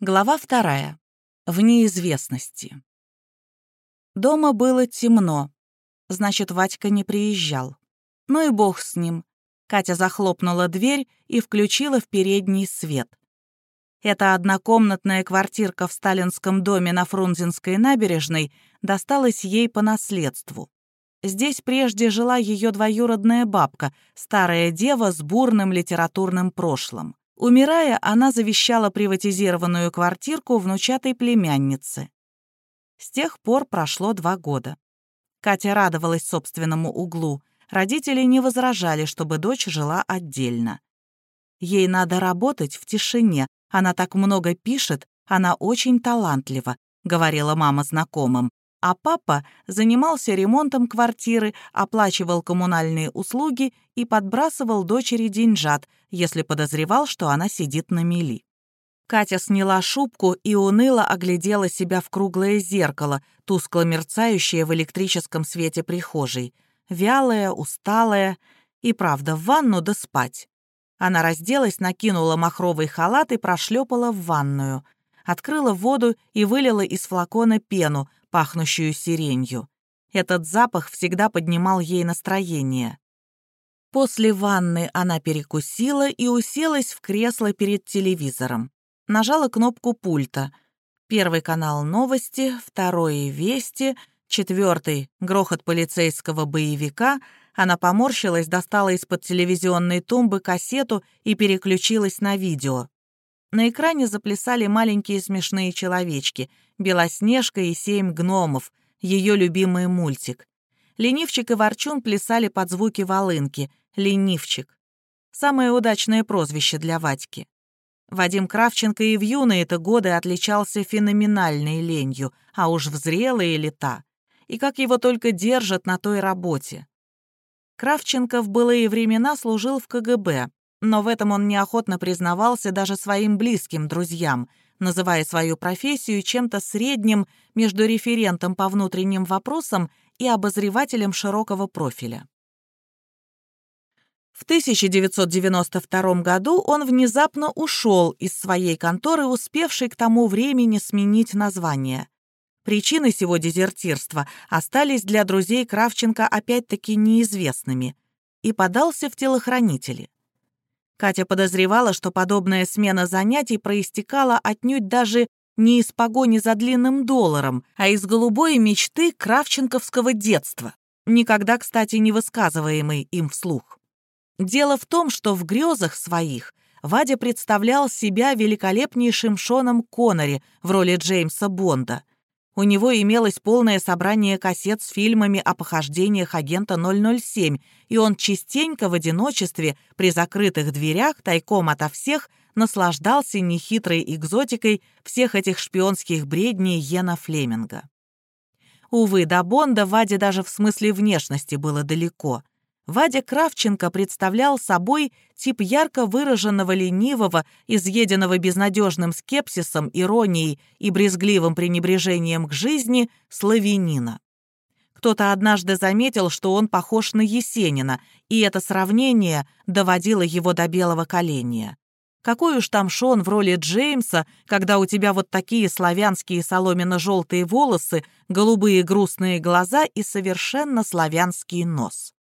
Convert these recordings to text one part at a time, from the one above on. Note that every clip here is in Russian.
Глава вторая. В неизвестности. Дома было темно. Значит, Вадька не приезжал. Ну и бог с ним. Катя захлопнула дверь и включила в передний свет. Эта однокомнатная квартирка в сталинском доме на Фрунзенской набережной досталась ей по наследству. Здесь прежде жила ее двоюродная бабка, старая дева с бурным литературным прошлым. Умирая, она завещала приватизированную квартирку внучатой племянницы. С тех пор прошло два года. Катя радовалась собственному углу. Родители не возражали, чтобы дочь жила отдельно. Ей надо работать в тишине. Она так много пишет, она очень талантлива, говорила мама знакомым а папа занимался ремонтом квартиры, оплачивал коммунальные услуги и подбрасывал дочери деньжат, если подозревал, что она сидит на мели. Катя сняла шубку и уныло оглядела себя в круглое зеркало, тускло мерцающее в электрическом свете прихожей. Вялая, усталая и, правда, в ванну да спать. Она разделась, накинула махровый халат и прошлепала в ванную. Открыла воду и вылила из флакона пену, пахнущую сиренью. Этот запах всегда поднимал ей настроение. После ванны она перекусила и уселась в кресло перед телевизором. Нажала кнопку пульта. Первый канал новости, второй — вести, четвертый — грохот полицейского боевика. Она поморщилась, достала из-под телевизионной тумбы кассету и переключилась на видео. На экране заплясали маленькие смешные человечки — Белоснежка и семь гномов, ее любимый мультик. Ленивчик и Ворчун плясали под звуки волынки. Ленивчик. Самое удачное прозвище для Вадьки. Вадим Кравченко и в юные-то годы отличался феноменальной ленью, а уж в зрелые лета. И как его только держат на той работе. Кравченко в былые времена служил в КГБ, но в этом он неохотно признавался даже своим близким друзьям — называя свою профессию чем-то средним между референтом по внутренним вопросам и обозревателем широкого профиля. В 1992 году он внезапно ушел из своей конторы, успевшей к тому времени сменить название. Причины сего дезертирства остались для друзей Кравченко опять-таки неизвестными и подался в телохранители. Катя подозревала, что подобная смена занятий проистекала отнюдь даже не из погони за длинным долларом, а из голубой мечты кравченковского детства, никогда, кстати, не высказываемой им вслух. Дело в том, что в грезах своих Вадя представлял себя великолепнейшим Шоном Коннери в роли Джеймса Бонда, у него имелось полное собрание кассет с фильмами о похождениях агента 007, и он частенько в одиночестве при закрытых дверях тайком ото всех наслаждался нехитрой экзотикой всех этих шпионских бредней Йена Флеминга. Увы, до Бонда Ваде даже в смысле внешности было далеко — Вадя Кравченко представлял собой тип ярко выраженного ленивого, изъеденного безнадежным скепсисом, иронией и брезгливым пренебрежением к жизни славянина. Кто-то однажды заметил, что он похож на Есенина, и это сравнение доводило его до белого коленя. Какой уж там Шон в роли Джеймса, когда у тебя вот такие славянские соломенно-желтые волосы, голубые грустные глаза и совершенно славянский нос.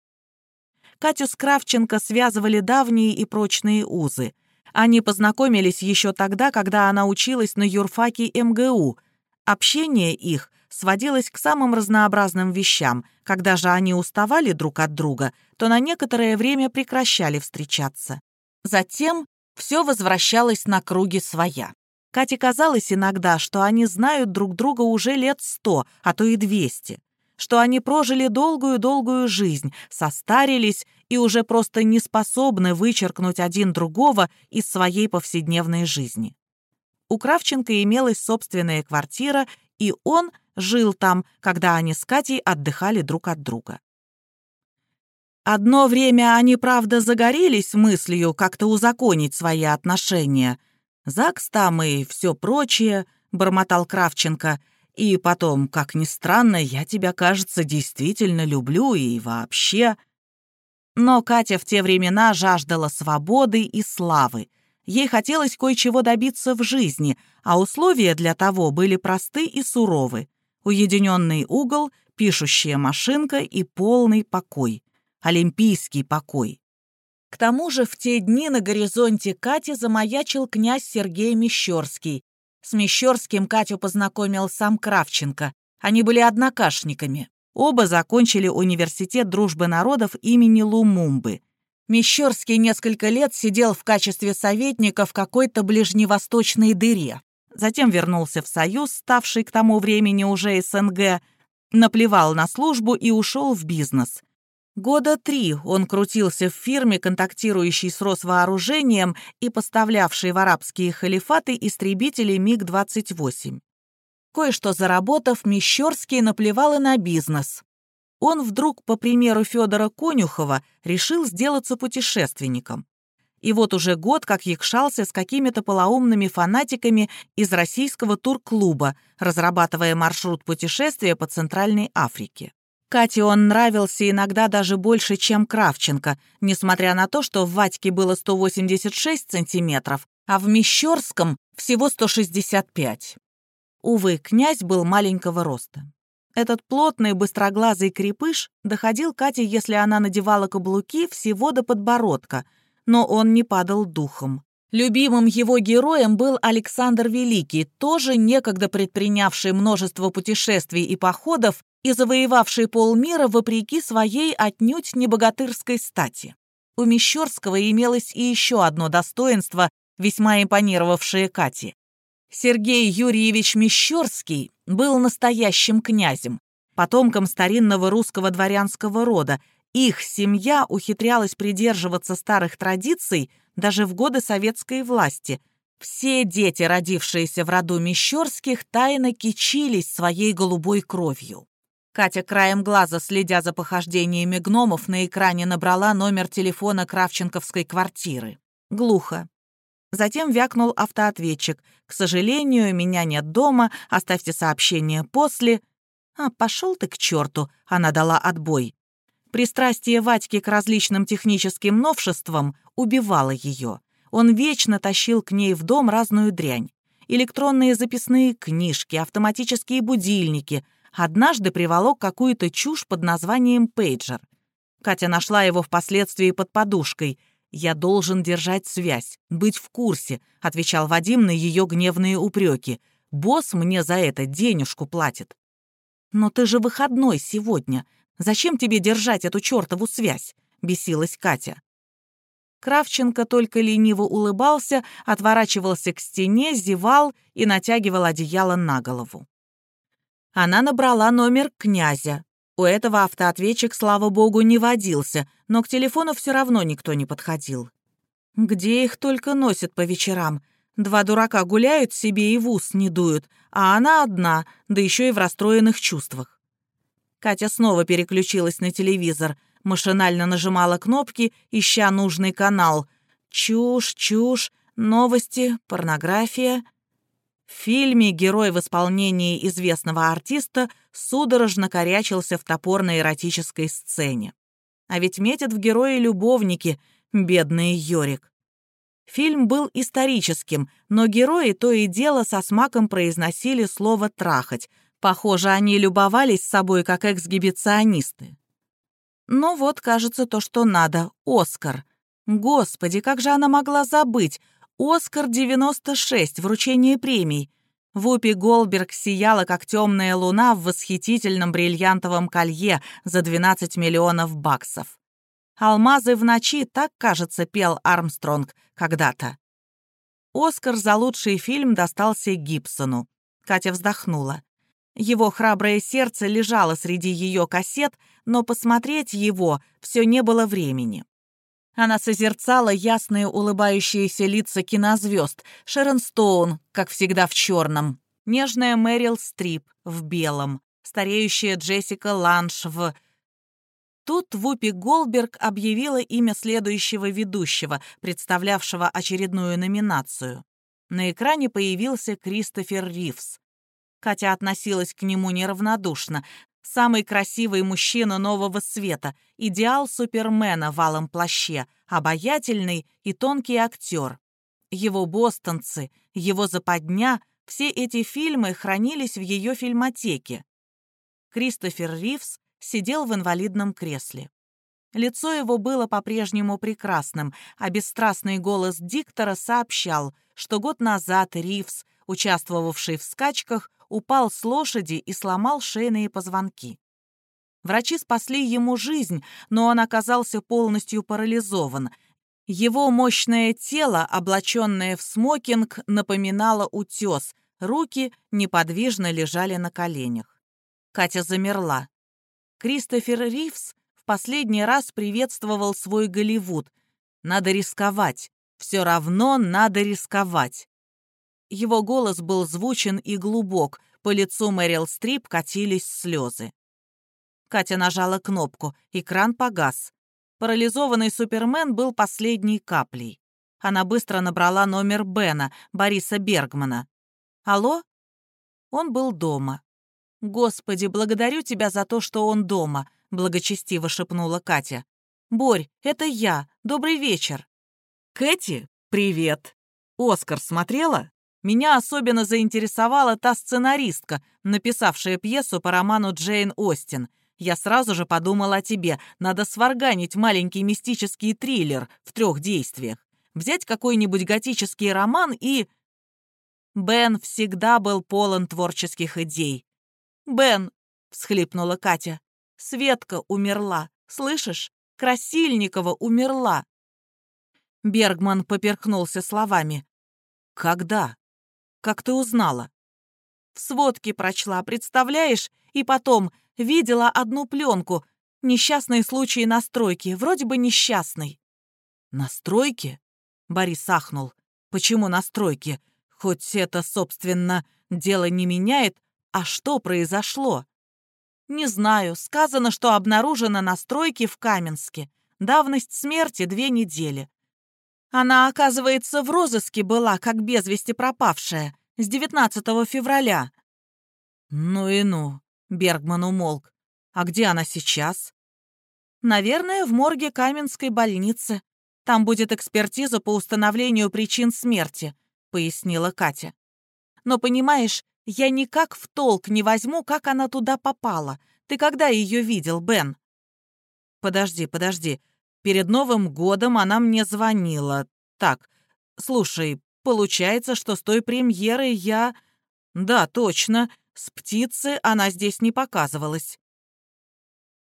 Катю с Кравченко связывали давние и прочные узы. Они познакомились еще тогда, когда она училась на юрфаке МГУ. Общение их сводилось к самым разнообразным вещам. Когда же они уставали друг от друга, то на некоторое время прекращали встречаться. Затем все возвращалось на круги своя. Кате казалось иногда, что они знают друг друга уже лет сто, а то и двести что они прожили долгую-долгую жизнь, состарились и уже просто не способны вычеркнуть один другого из своей повседневной жизни. У Кравченко имелась собственная квартира, и он жил там, когда они с Катей отдыхали друг от друга. Одно время они, правда, загорелись мыслью как-то узаконить свои отношения. ЗАГС там и все прочее, — бормотал Кравченко — и потом, как ни странно, я тебя, кажется, действительно люблю и вообще...» Но Катя в те времена жаждала свободы и славы. Ей хотелось кое-чего добиться в жизни, а условия для того были просты и суровы. Уединенный угол, пишущая машинка и полный покой. Олимпийский покой. К тому же в те дни на горизонте Кати замаячил князь Сергей Мещерский. С Мещерским Катю познакомил сам Кравченко. Они были однокашниками. Оба закончили университет дружбы народов имени Лумумбы. Мещерский несколько лет сидел в качестве советника в какой-то ближневосточной дыре. Затем вернулся в Союз, ставший к тому времени уже СНГ, наплевал на службу и ушел в бизнес. Года три он крутился в фирме, контактирующей с Росвооружением и поставлявшей в арабские халифаты истребители МиГ-28. Кое-что заработав, Мещерский наплевал и на бизнес он вдруг, по примеру Федора Конюхова, решил сделаться путешественником. И вот уже год как якшался с какими-то полоумными фанатиками из российского турклуба, разрабатывая маршрут путешествия по Центральной Африке. Кате он нравился иногда даже больше, чем Кравченко, несмотря на то, что в Ватьке было 186 сантиметров, а в Мещерском всего 165. Увы, князь был маленького роста. Этот плотный, быстроглазый крепыш доходил Кате, если она надевала каблуки, всего до подбородка, но он не падал духом. Любимым его героем был Александр Великий, тоже некогда предпринявший множество путешествий и походов и завоевавший полмира вопреки своей отнюдь небогатырской стати. У Мещерского имелось и еще одно достоинство, весьма импонировавшее Кате. Сергей Юрьевич Мещерский был настоящим князем, потомком старинного русского дворянского рода. Их семья ухитрялась придерживаться старых традиций даже в годы советской власти. Все дети, родившиеся в роду Мещерских, тайно кичились своей голубой кровью. Катя краем глаза, следя за похождениями гномов, на экране набрала номер телефона Кравченковской квартиры. Глухо. Затем вякнул автоответчик. «К сожалению, меня нет дома, оставьте сообщение после...» «А, пошел ты к черту!» — она дала отбой. Пристрастие Вадьки к различным техническим новшествам убивало ее. Он вечно тащил к ней в дом разную дрянь. Электронные записные книжки, автоматические будильники. Однажды приволок какую-то чушь под названием «пейджер». Катя нашла его впоследствии под подушкой — «Я должен держать связь, быть в курсе», — отвечал Вадим на ее гневные упреки. «Босс мне за это денежку платит». «Но ты же выходной сегодня. Зачем тебе держать эту чертову связь?» — бесилась Катя. Кравченко только лениво улыбался, отворачивался к стене, зевал и натягивал одеяло на голову. Она набрала номер князя, у этого автоответчик, слава богу, не водился, но к телефону все равно никто не подходил. Где их только носят по вечерам? Два дурака гуляют себе и в ус не дуют, а она одна, да еще и в расстроенных чувствах. Катя снова переключилась на телевизор, машинально нажимала кнопки, ища нужный канал. Чушь, чушь, новости, порнография — в фильме герой в исполнении известного артиста судорожно корячился в топорной эротической сцене. А ведь метят в герои любовники, бедный Йорик. Фильм был историческим, но герои то и дело со смаком произносили слово «трахать». Похоже, они любовались собой как эксгибиционисты. Но вот, кажется, то, что надо. Оскар. Господи, как же она могла забыть? «Оскар-96. Вручение премий». Вупи Голберг сияла, как темная луна в восхитительном бриллиантовом колье за 12 миллионов баксов. «Алмазы в ночи» так, кажется, пел Армстронг когда-то. Оскар за лучший фильм достался Гибсону. Катя вздохнула. Его храброе сердце лежало среди ее кассет, но посмотреть его все не было времени. Она созерцала ясные улыбающиеся лица кинозвезд, Шерон Стоун, как всегда в черном, нежная Мэрил Стрип в белом, стареющая Джессика Ланш в... Тут Вупи Голберг объявила имя следующего ведущего, представлявшего очередную номинацию. На экране появился Кристофер Ривз. Катя относилась к нему неравнодушно, Самый красивый мужчина нового света, идеал супермена в алом плаще, обаятельный и тонкий актер. его «Бостонцы», его «Западня» — все эти фильмы хранились в ее фильмотеке. Кристофер Ривз сидел в инвалидном кресле. Лицо его было по-прежнему прекрасным, а бесстрастный голос диктора сообщал, что год назад Ривз, участвовавший в скачках, упал с лошади и сломал шейные позвонки. Врачи спасли ему жизнь, но он оказался полностью парализован. Его мощное тело, облаченное в смокинг, напоминало утес, руки неподвижно лежали на коленях. Катя замерла. Кристофер Ривз в последний раз приветствовал свой Голливуд. «Надо рисковать. Все равно надо рисковать». Его голос был звучен и глубок, по лицу Мэрил Стрип катились слезы. Катя нажала кнопку, экран погас. Парализованный Супермен был последней каплей. Она быстро набрала номер Бена, Бориса Бергмана. «Алло?» Он был дома. «Господи, благодарю тебя за то, что он дома», — благочестиво шепнула Катя. «Борь, это я. Добрый вечер». «Кэти, привет. Оскар смотрела?» Меня особенно заинтересовала та сценаристка, написавшая пьесу по роману Джейн Остин. Я сразу же подумал о тебе. Надо сварганить маленький мистический триллер в трех действиях. Взять какой-нибудь готический роман и... Бен всегда был полон творческих идей. «Бен!» — всхлипнула Катя. «Светка умерла. Слышишь? Красильникова умерла!» Бергман поперхнулся словами. «Когда? Как ты узнала?» «В сводке прочла, представляешь? И потом, Видела одну пленку. Несчастный случай на стройке. Вроде бы несчастный. На стройке? Борис ахнул. Почему на стройке? Хоть это, собственно, дело не меняет. А что произошло? Не знаю. Сказано, что обнаружено на стройке в Каменске. Давность смерти две недели. Она, оказывается, в розыске была, как без вести пропавшая, с 19 февраля. Ну и ну. Бергман умолк. «А где она сейчас?» «Наверное, в морге Каменской больницы. Там будет экспертиза по установлению причин смерти», — пояснила Катя. «Но, понимаешь, я никак в толк не возьму, как она туда попала. Ты когда ее видел, Бен?» «Подожди, подожди. Перед Новым годом она мне звонила. Так, слушай, получается, что с той премьеры я...» «Да, точно. С птицы она здесь не показывалась.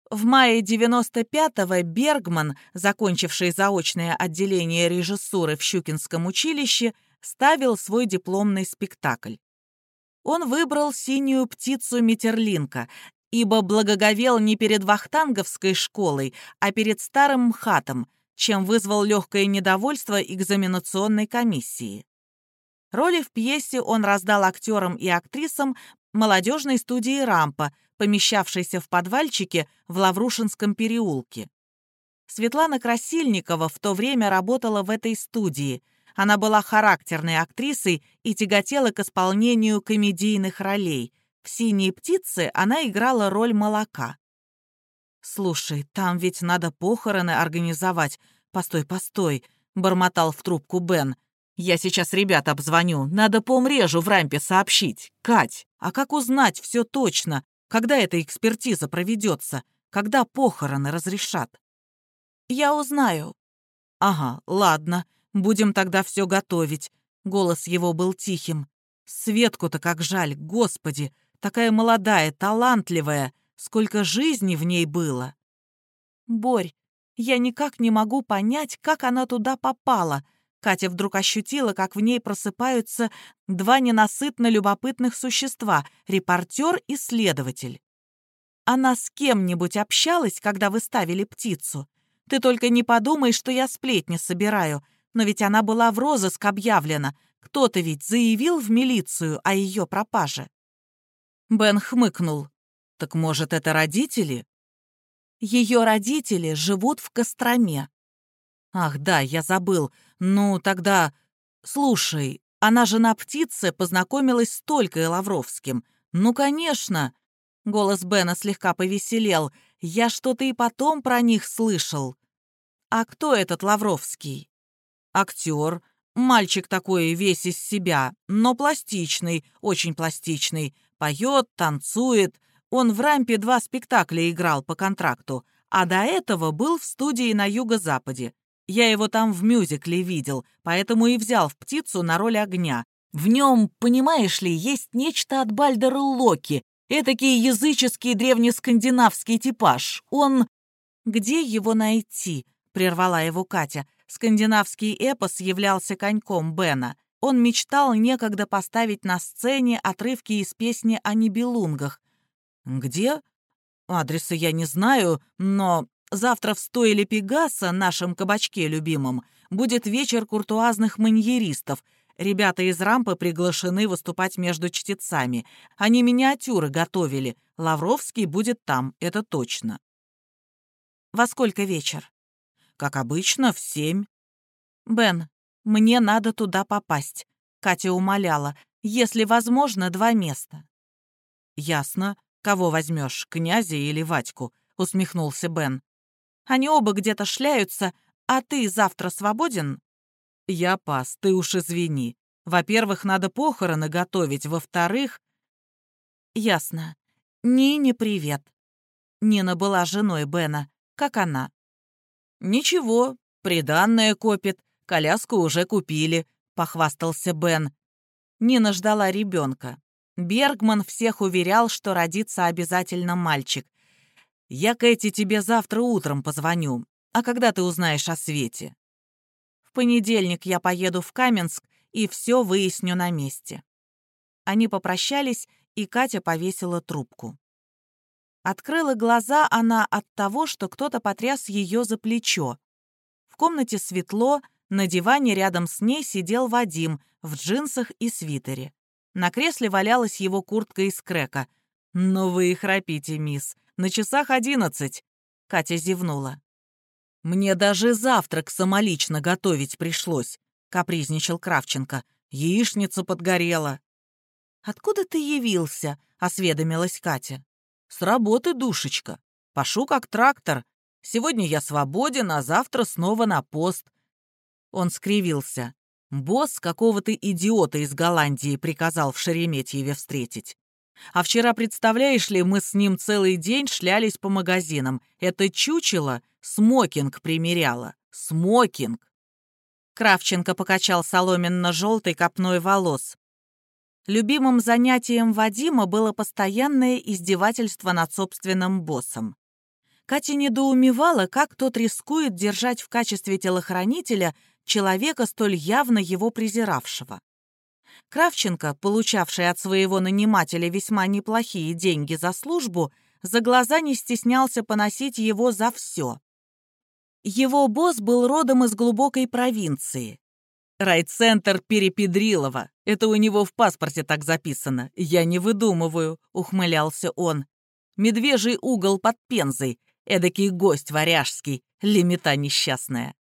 В мае 95-го Бергман, закончивший заочное отделение режиссуры в Щукинском училище, ставил свой дипломный спектакль. Он выбрал «Синюю птицу Метерлинка», ибо благоговел не перед Вахтанговской школой, а перед старым МХАТом, чем вызвал легкое недовольство экзаменационной комиссии. Роли в пьесе он раздал актерам и актрисам молодежной студии «Рампа», помещавшейся в подвальчике в Лаврушинском переулке. Светлана Красильникова в то время работала в этой студии. Она была характерной актрисой и тяготела к исполнению комедийных ролей. В «Синей птице» она играла роль молока. «Слушай, там ведь надо похороны организовать. Постой, постой», — бормотал в трубку Бен. Я сейчас ребят обзвоню. Надо по мрежу в рампе сообщить. Кать, а как узнать все точно? Когда эта экспертиза проведется? Когда похороны разрешат? Я узнаю. Ага, ладно. Будем тогда все готовить. Голос его был тихим. Светку-то как жаль, господи. Такая молодая, талантливая. Сколько жизни в ней было. Борь, я никак не могу понять, как она туда попала, Катя вдруг ощутила, как в ней просыпаются два ненасытно любопытных существа — репортер и следователь. Она с кем-нибудь общалась, когда вы ставили птицу? Ты только не подумай, что я сплетни собираю, но ведь она была в розыск объявлена. Кто-то ведь заявил в милицию о ее пропаже. Бен хмыкнул. Так может, это родители? Ее родители живут в Костроме. Ах, да, я забыл. Ну, тогда... Слушай, она же на птице познакомилась с Толькой Лавровским. Ну, конечно. Голос Бена слегка повеселел. Я что-то и потом про них слышал. А кто этот Лавровский? Актер. Мальчик такой весь из себя, но пластичный, очень пластичный. Поет, танцует. Он в рампе два спектакля играл по контракту, а до этого был в студии на юго-западе. Я его там в мюзикле видел, поэтому и взял в «Птицу» на роль огня. В нем, понимаешь ли, есть нечто от Бальдера Локи, этакий языческий древнескандинавский типаж. Он... Где его найти? Прервала его Катя. Скандинавский эпос являлся коньком Бена. Он мечтал некогда поставить на сцене отрывки из песни о Нибелунгах. «Где?» «Адреса я не знаю, но завтра в стойле Пегаса, нашем кабачке любимом, будет вечер куртуазных маньеристов. Ребята из рампы приглашены выступать между чтецами. Они миниатюры готовили. Лавровский будет там, это точно». «Во сколько вечер?» «Как обычно, в семь». «Бен, мне надо туда попасть», — Катя умоляла. «Если возможно, два места». «Ясно. Кого возьмешь, князя или Ватьку?» — усмехнулся Бен. «Они оба где-то шляются, а ты завтра свободен?» «Я пас, ты уж извини. Во-первых, надо похороны готовить, во-вторых...» «Ясно. Нине привет». Нина была женой Бена. Как она? «Ничего, приданное копит, коляску уже купили», — похвастался Бен. Нина ждала ребенка. Бергман всех уверял, что родится обязательно мальчик. «Я, Кэти, тебе завтра утром позвоню. А когда ты узнаешь о Свете?» «В понедельник я поеду в Каменск и все выясню на месте». Они попрощались, и Катя повесила трубку. Открыла глаза она от того, что кто-то потряс ее за плечо. В комнате светло, на диване рядом с ней сидел Вадим в джинсах и свитере. На кресле валялась его куртка из крека. «Ну вы и храпите, мисс. На часах одиннадцать». Катя зевнула. «Мне даже завтрак самолично готовить пришлось», — капризничал Кравченко. «Яичница подгорела». «Откуда ты явился?» — осведомилась Катя. «С работы, душечка. Пошу как трактор. Сегодня я свободен, а завтра снова на пост». Он скривился. Босс какого-то идиота из Голландии приказал в Шереметьеве встретить. А вчера, представляешь ли, мы с ним целый день шлялись по магазинам. Это чучело смокинг примеряло. Смокинг. Кравченко покачал соломенно-желтой копной волос. Любимым занятием Вадима было постоянное издевательство над собственным боссом. Катя недоумевала, как тот рискует держать в качестве телохранителя человека, столь явно его презиравшего. Кравченко, получавший от своего нанимателя весьма неплохие деньги за службу, за глаза не стеснялся поносить его за все. Его босс был родом из глубокой провинции. «Райцентр Перепедрилова. Это у него в паспорте так записано. Я не выдумываю», — ухмылялся он. «Медвежий угол под Пензой. Эдакий гость варяжский. Лимита несчастная».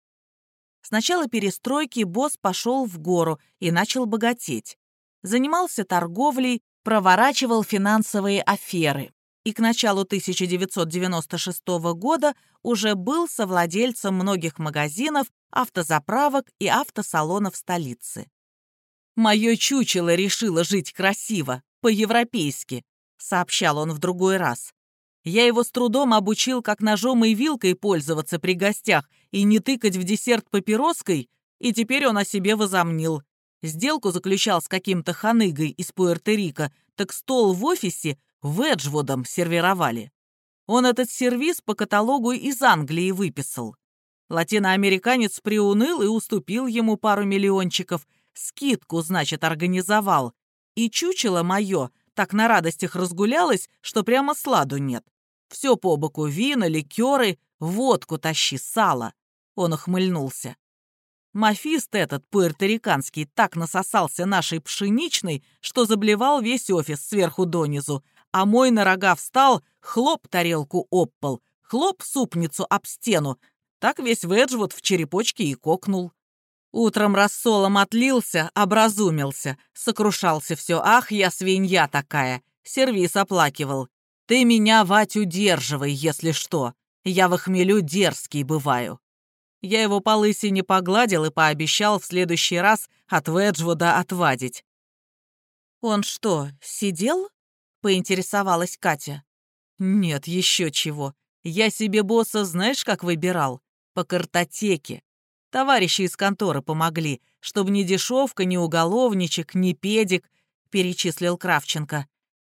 Начала перестройки босс пошел в гору и начал богатеть. Занимался торговлей, проворачивал финансовые аферы. И к началу 1996 года уже был совладельцем многих магазинов, автозаправок и автосалонов столицы. «Мое чучело решило жить красиво, по-европейски», — сообщал он в другой раз. Я его с трудом обучил, как ножом и вилкой пользоваться при гостях и не тыкать в десерт папироской, и теперь он о себе возомнил. Сделку заключал с каким-то ханыгой из Пуэрто-Рико, так стол в офисе Веджвудом сервировали. Он этот сервис по каталогу из Англии выписал. Латиноамериканец приуныл и уступил ему пару миллиончиков. Скидку, значит, организовал. И чучело мое так на радостях разгулялось, что прямо сладу нет. Все по боку вина, ликеры, водку тащи, сало. Он ухмыльнулся. Мафист этот, пуэрториканский, так насосался нашей пшеничной, что заблевал весь офис сверху донизу, а мой на рога встал, хлоп тарелку об пол, хлоп супницу об стену, так весь Веджвуд в черепочке и кокнул. Утром рассолом отлился, образумился, сокрушался все. «Ах, я свинья такая!» Сервис оплакивал. Ты меня, Вать, удерживай, если что. Я в хмелю дерзкий бываю». Я его по лысине погладил и пообещал в следующий раз от Веджвуда отвадить. «Он что, сидел?» — поинтересовалась Катя. «Нет, еще чего. Я себе босса знаешь, как выбирал? По картотеке. Товарищи из конторы помогли, чтобы ни дешевка, ни уголовничек, ни педик, перечислил Кравченко.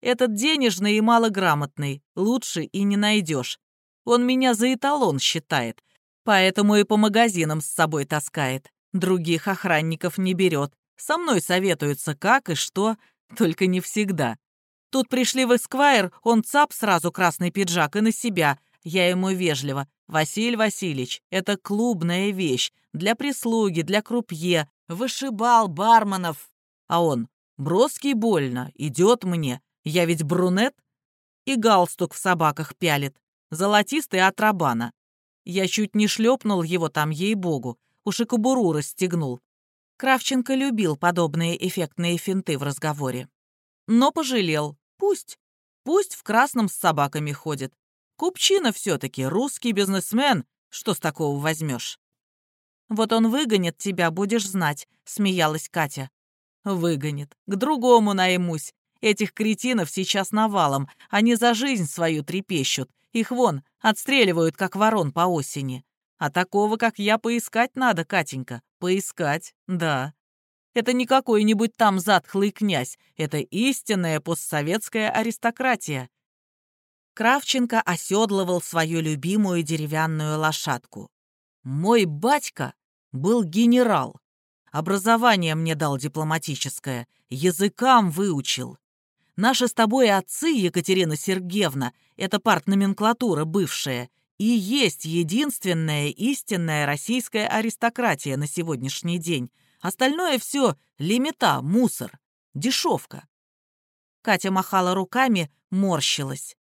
Этот денежный и малограмотный, лучше и не найдешь. Он меня за эталон считает, поэтому и по магазинам с собой таскает. Других охранников не берет. Со мной советуются, как и что, только не всегда. Тут пришли в Эсквайр, он цап сразу красный пиджак и на себя. Я ему вежливо. «Василий Васильевич, это клубная вещь. Для прислуги, для крупье. Вышибал барменов». А он «Броский больно, идет мне. Я ведь брунет?» И галстук в собаках пялит. Золотистый от рабана. Я чуть не шлепнул его там, ей-богу. Уж и кобуру расстегнул. Кравченко любил подобные эффектные финты в разговоре. Но пожалел. Пусть. Пусть в красном с собаками ходит. Купчина все-таки, русский бизнесмен. Что с такого возьмешь? «Вот он выгонит тебя, будешь знать», — смеялась Катя. «Выгонит. К другому наймусь. Этих кретинов сейчас навалом. Они за жизнь свою трепещут. Их вон, отстреливают, как ворон по осени. А такого, как я, поискать надо, Катенька. Поискать, да. Это не какой-нибудь там затхлый князь, это истинная постсоветская аристократия. Кравченко оседлывал свою любимую деревянную лошадку. Мой батька был генерал. Образование мне дал дипломатическое, языкам выучил. Наши с тобой отцы, Екатерина Сергеевна, это партноменклатура бывшая, и есть единственная истинная российская аристократия на сегодняшний день — Остальное все лимита, мусор, дешевка. Катя махала руками, морщилась.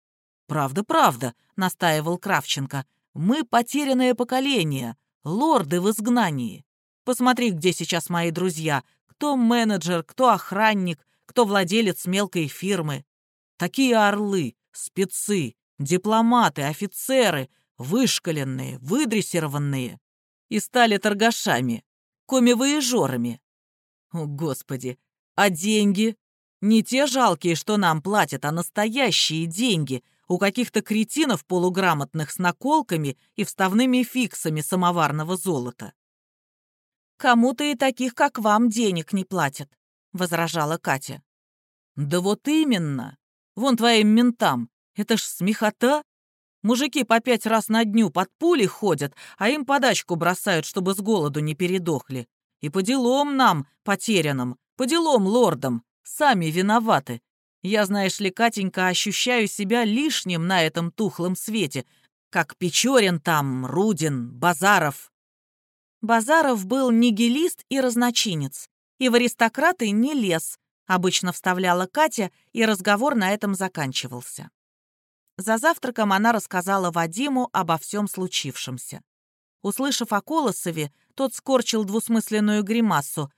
«Правда, правда», — настаивал Кравченко. «Мы потерянное поколение, лорды в изгнании. Посмотри, где сейчас мои друзья. Кто менеджер, кто охранник, кто владелец мелкой фирмы. Такие орлы, спецы, дипломаты, офицеры, вышкаленные, выдрессированные. И стали торгашами коми-воежорами. О, Господи, а деньги? Не те жалкие, что нам платят, а настоящие деньги у каких-то кретинов полуграмотных с наколками и вставными фиксами самоварного золота. «Кому-то и таких, как вам, денег не платят», — возражала Катя. «Да вот именно. Вон твоим ментам. Это ж смехота. Мужики по пять раз на дню под пули ходят, а им подачку бросают, чтобы с голоду не передохли. И по делам нам, потерянным, по делам лордам, сами виноваты. Я, знаешь ли, Катенька, ощущаю себя лишним на этом тухлом свете, как Печорин там, Рудин, Базаров. Базаров был нигилист и разночинец, и в аристократы не лез, обычно вставляла Катя, и разговор на этом заканчивался. За завтраком она рассказала Вадиму обо всем случившемся. Услышав о Колосове, тот скорчил двусмысленную гримасу.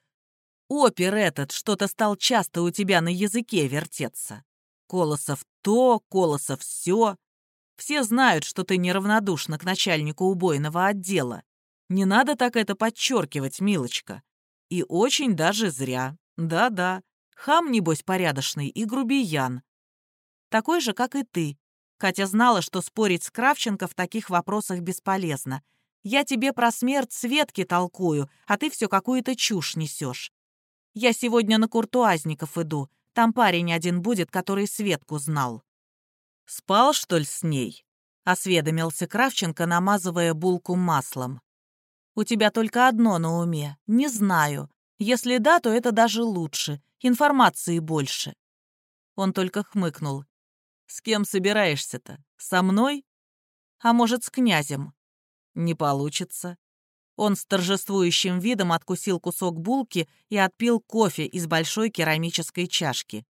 «Опер этот что-то стал часто у тебя на языке вертеться. Колосов то, Колосов все. Все знают, что ты неравнодушна к начальнику убойного отдела. Не надо так это подчеркивать, милочка. И очень даже зря. Да-да, хам, небось, порядочный и грубиян. Такой же, как и ты, Катя знала, что спорить с Кравченко в таких вопросах бесполезно. «Я тебе про смерть Светки толкую, а ты все какую-то чушь несешь. Я сегодня на Куртуазников иду. Там парень один будет, который Светку знал». «Спал, что ли, с ней?» — осведомился Кравченко, намазывая булку маслом. «У тебя только одно на уме. Не знаю. Если да, то это даже лучше. Информации больше». Он только хмыкнул. «С кем собираешься-то? Со мной? А может, с князем?» «Не получится». Он с торжествующим видом откусил кусок булки и отпил кофе из большой керамической чашки.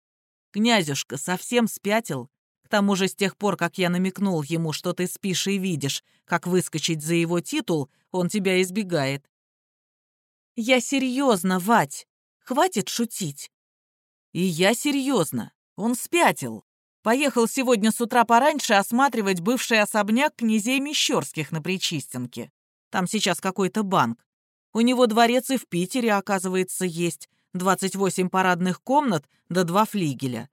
«Князюшка совсем спятил? К тому же с тех пор, как я намекнул ему, что ты спишь и видишь, как выскочить за его титул, он тебя избегает». «Я серьезно, Вать. Хватит шутить». «И я серьезно. Он спятил. Поехал сегодня с утра пораньше осматривать бывший особняк князей Мещерских на Причистенке. Там сейчас какой-то банк. У него дворец и в Питере, оказывается, есть. 28 парадных комнат да два флигеля.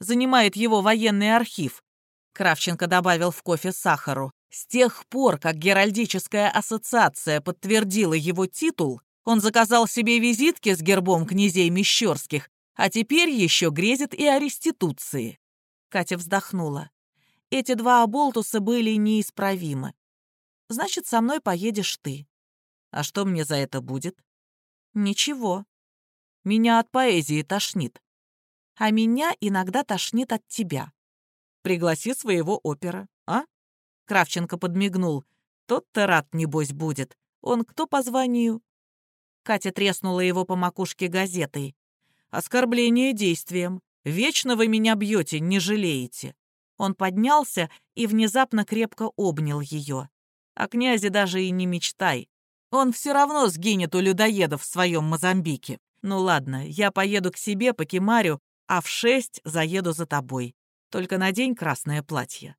Занимает его военный архив. Кравченко добавил в кофе сахару. С тех пор, как Геральдическая ассоциация подтвердила его титул, он заказал себе визитки с гербом князей Мещерских, а теперь еще грезит и о реституции. Катя вздохнула. Эти два оболтуса были неисправимы. Значит, со мной поедешь ты. А что мне за это будет? Ничего. Меня от поэзии тошнит. А меня иногда тошнит от тебя. Пригласи своего опера, а? Кравченко подмигнул. Тот-то рад, небось, будет. Он кто по званию? Катя треснула его по макушке газетой. «Оскорбление действием. Вечно вы меня бьете, не жалеете». Он поднялся и внезапно крепко обнял ее. О князе даже и не мечтай. Он все равно сгинет у людоедов в своем Мозамбике. Ну ладно, я поеду к себе по Кемарю, а в шесть заеду за тобой. Только надень красное платье.